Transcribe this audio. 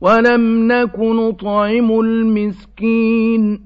وَلَمْ نَكُ نُطْعِمُ الْمِسْكِينَ